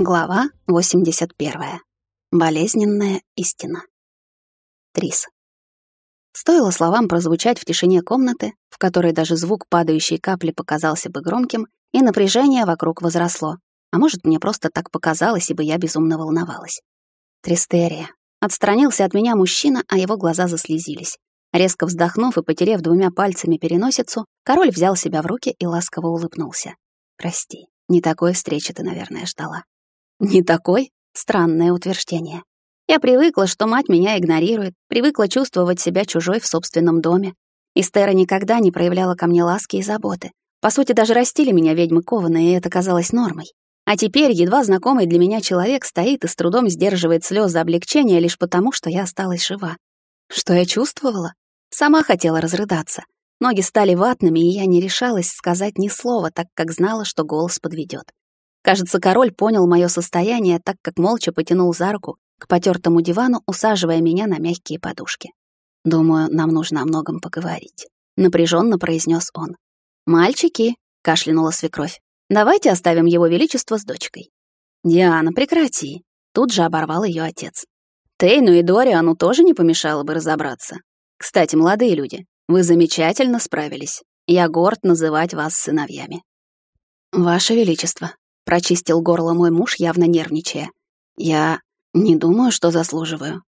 Глава 81. Болезненная истина. Трис. Стоило словам прозвучать в тишине комнаты, в которой даже звук падающей капли показался бы громким, и напряжение вокруг возросло. А может, мне просто так показалось, ибо я безумно волновалась. Тристерия. Отстранился от меня мужчина, а его глаза заслезились. Резко вздохнув и потерев двумя пальцами переносицу, король взял себя в руки и ласково улыбнулся. «Прости, не такой встречи ты, наверное, ждала». Не такой? Странное утверждение. Я привыкла, что мать меня игнорирует, привыкла чувствовать себя чужой в собственном доме. Истера никогда не проявляла ко мне ласки и заботы. По сути, даже растили меня ведьмы кованые, и это казалось нормой. А теперь едва знакомый для меня человек стоит и с трудом сдерживает слезы облегчения лишь потому, что я осталась жива. Что я чувствовала? Сама хотела разрыдаться. Ноги стали ватными, и я не решалась сказать ни слова, так как знала, что голос подведет. Кажется, король понял мое состояние, так как молча потянул за руку к потертому дивану, усаживая меня на мягкие подушки. «Думаю, нам нужно о многом поговорить», — напряженно произнес он. «Мальчики», — кашлянула свекровь, — «давайте оставим его величество с дочкой». «Диана, прекрати», — тут же оборвал ее отец. «Тейну и Дориану тоже не помешало бы разобраться. Кстати, молодые люди, вы замечательно справились. Я горд называть вас сыновьями». «Ваше Величество», Прочистил горло мой муж, явно нервничая. Я не думаю, что заслуживаю.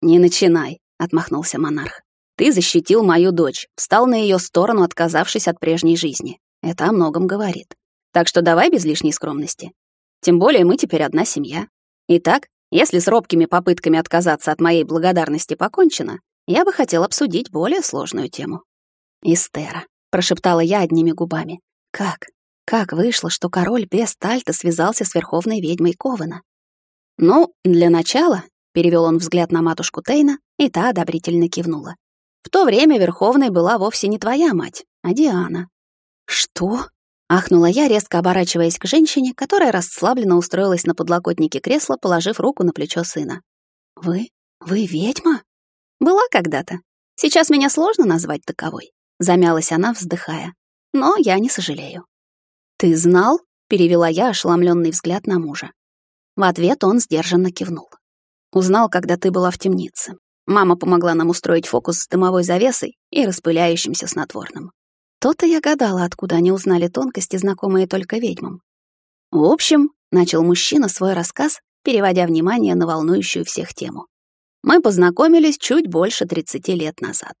Не начинай, отмахнулся монарх. Ты защитил мою дочь, встал на ее сторону, отказавшись от прежней жизни. Это о многом говорит. Так что давай без лишней скромности. Тем более мы теперь одна семья. Итак, если с робкими попытками отказаться от моей благодарности покончено, я бы хотел обсудить более сложную тему. «Истера», — прошептала я одними губами. «Как? Как вышло, что король без Тальта связался с верховной ведьмой Кована? «Ну, для начала», — перевел он взгляд на матушку Тейна, и та одобрительно кивнула. «В то время верховной была вовсе не твоя мать, а Диана». «Что?» — ахнула я, резко оборачиваясь к женщине, которая расслабленно устроилась на подлокотнике кресла, положив руку на плечо сына. «Вы? Вы ведьма?» «Была когда-то. Сейчас меня сложно назвать таковой», — замялась она, вздыхая. «Но я не сожалею. «Ты знал?» — перевела я ошеломленный взгляд на мужа. В ответ он сдержанно кивнул. «Узнал, когда ты была в темнице. Мама помогла нам устроить фокус с дымовой завесой и распыляющимся снотворным. То-то я гадала, откуда они узнали тонкости, знакомые только ведьмам. В общем, начал мужчина свой рассказ, переводя внимание на волнующую всех тему. Мы познакомились чуть больше 30 лет назад.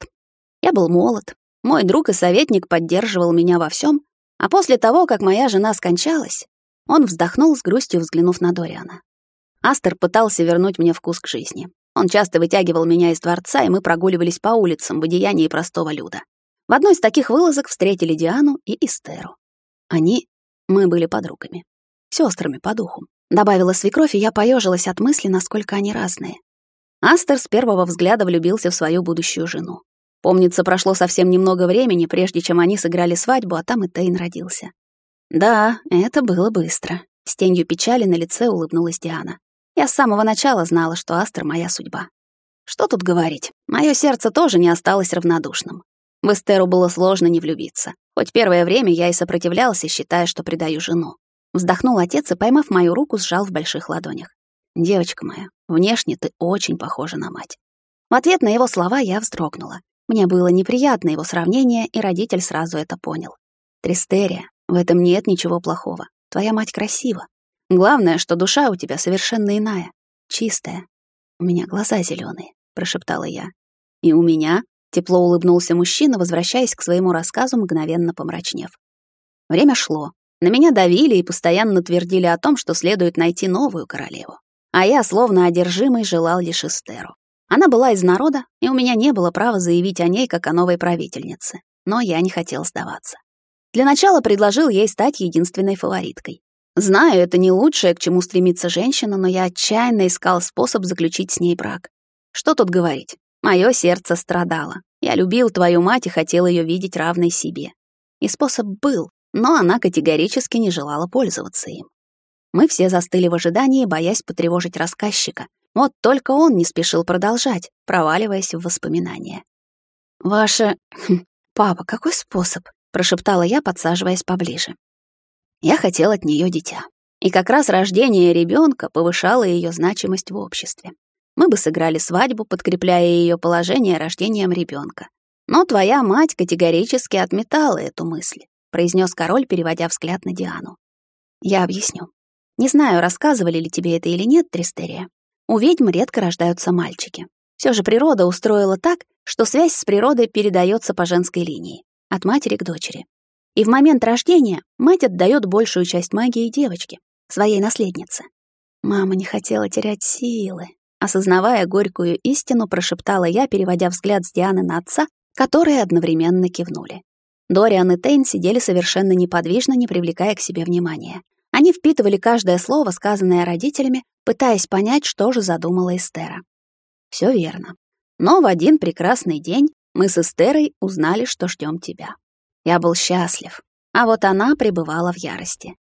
Я был молод. Мой друг и советник поддерживал меня во всем, а после того, как моя жена скончалась, он вздохнул с грустью, взглянув на Дориана. Астер пытался вернуть мне вкус к жизни. Он часто вытягивал меня из дворца, и мы прогуливались по улицам в одеянии простого люда. В одной из таких вылазок встретили Диану и Истеру. Они... мы были подругами. сестрами по духу. Добавила свекровь, и я поежилась от мысли, насколько они разные. Астер с первого взгляда влюбился в свою будущую жену. Помнится, прошло совсем немного времени, прежде чем они сыграли свадьбу, а там и Тейн родился. Да, это было быстро. С тенью печали на лице улыбнулась Диана. Я с самого начала знала, что Астер — моя судьба. Что тут говорить, мое сердце тоже не осталось равнодушным. В Эстеру было сложно не влюбиться. Хоть первое время я и сопротивлялся, считая, что предаю жену. Вздохнул отец и, поймав мою руку, сжал в больших ладонях. «Девочка моя, внешне ты очень похожа на мать». В ответ на его слова я вздрогнула. Мне было неприятно его сравнение, и родитель сразу это понял. Тристерия, в этом нет ничего плохого. Твоя мать красива. Главное, что душа у тебя совершенно иная, чистая. У меня глаза зеленые, прошептала я. И у меня, тепло улыбнулся мужчина, возвращаясь к своему рассказу, мгновенно помрачнев. Время шло. На меня давили и постоянно твердили о том, что следует найти новую королеву. А я, словно одержимый, желал лишь Эстеру. Она была из народа, и у меня не было права заявить о ней как о новой правительнице. Но я не хотел сдаваться. Для начала предложил ей стать единственной фавориткой. Знаю, это не лучшее, к чему стремится женщина, но я отчаянно искал способ заключить с ней брак. Что тут говорить? Мое сердце страдало. Я любил твою мать и хотел ее видеть равной себе. И способ был, но она категорически не желала пользоваться им. Мы все застыли в ожидании, боясь потревожить рассказчика, вот только он не спешил продолжать, проваливаясь в воспоминания. «Ваше... Хм, папа, какой способ?» — прошептала я, подсаживаясь поближе. Я хотел от нее дитя. И как раз рождение ребенка повышало ее значимость в обществе. Мы бы сыграли свадьбу, подкрепляя ее положение рождением ребенка. Но твоя мать категорически отметала эту мысль, произнес король, переводя взгляд на Диану. Я объясню. Не знаю, рассказывали ли тебе это или нет, Тристерия. У ведьм редко рождаются мальчики. Все же природа устроила так, что связь с природой передается по женской линии, от матери к дочери. И в момент рождения мать отдает большую часть магии девочке, своей наследнице. Мама не хотела терять силы. Осознавая горькую истину, прошептала я, переводя взгляд с Дианы на отца, которые одновременно кивнули. Дориан и Тейн сидели совершенно неподвижно, не привлекая к себе внимания. Они впитывали каждое слово, сказанное родителями, пытаясь понять, что же задумала Эстера. Все верно. Но в один прекрасный день мы с Эстерой узнали, что ждем тебя. Я был счастлив, а вот она пребывала в ярости.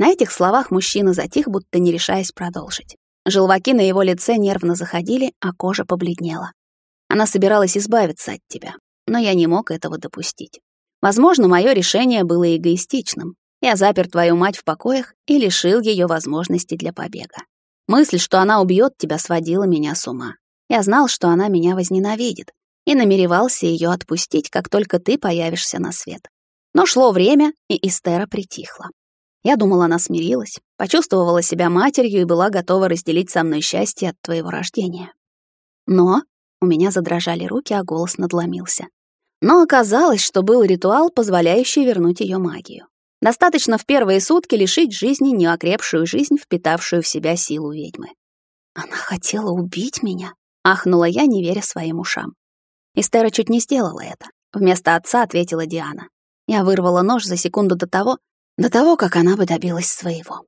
На этих словах мужчина затих, будто не решаясь продолжить. Желваки на его лице нервно заходили, а кожа побледнела. Она собиралась избавиться от тебя, но я не мог этого допустить. Возможно, мое решение было эгоистичным. Я запер твою мать в покоях и лишил ее возможности для побега. Мысль, что она убьет тебя, сводила меня с ума. Я знал, что она меня возненавидит, и намеревался ее отпустить, как только ты появишься на свет. Но шло время, и Истера притихла. Я думала, она смирилась, почувствовала себя матерью и была готова разделить со мной счастье от твоего рождения. Но у меня задрожали руки, а голос надломился. Но оказалось, что был ритуал, позволяющий вернуть ее магию. Достаточно в первые сутки лишить жизни неокрепшую жизнь, впитавшую в себя силу ведьмы. Она хотела убить меня, ахнула я, не веря своим ушам. Эстера чуть не сделала это. Вместо отца ответила Диана. Я вырвала нож за секунду до того, до того, как она бы добилась своего.